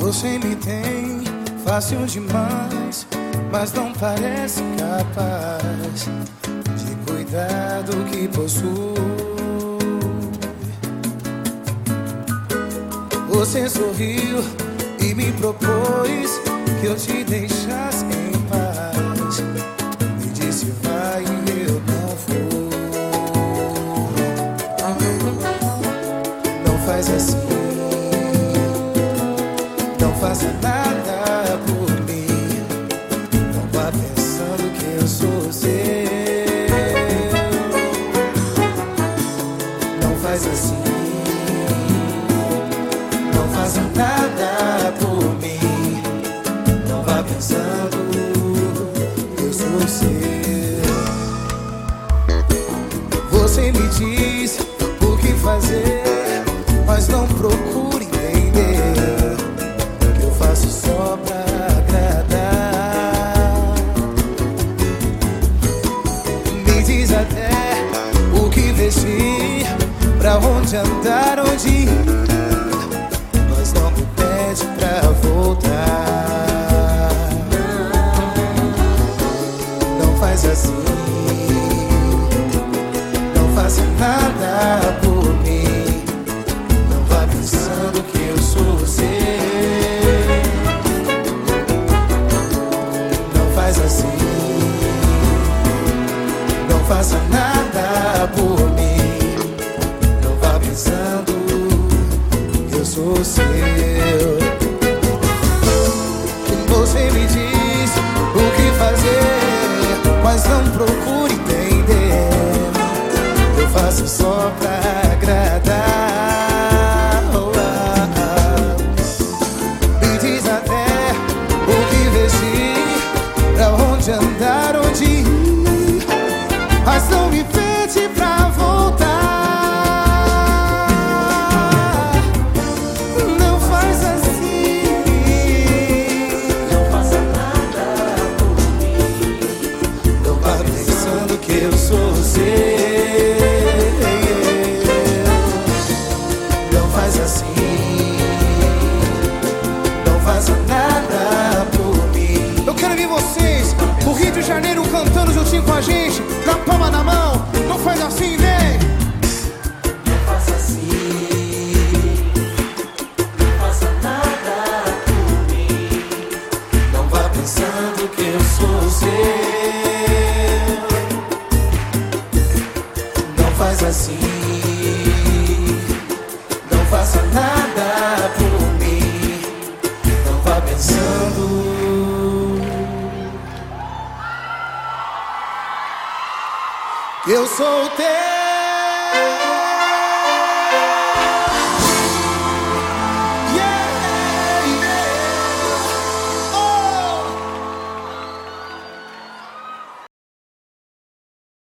Você me tem fácil demais, mas não parece capaz de cuidar do que possui. Você sorriu e me propôs que eu te deixasse em paz. Me disse vai e eu não fui. Não faz assim, assim, não faça nada por mim. Não vá pensando eu sou seu. Você me diz o que fazer, mas não procure entender que eu faço só pra agradar. Me diz até o que vestir, pra onde andar, onde ir, mas não me pede pra voltar. Não faz assim. Não faça nada por mim. Não vá pensando que eu sou seu. Não faz assim. Não faça nada pensando eu sou seu. Você me diz o que fazer, mas não procure entender. Eu faço só pra agradar. Oh, ah, ah. Me diz até o que vestir, pra onde andar, onde ir. Mas não me pede pra Cantando juntinho com a gente, na palma da mão. Não faz assim, vem. Não faça assim. Não faça nada por mim. Não vá pensando que eu sou Eu sou teu.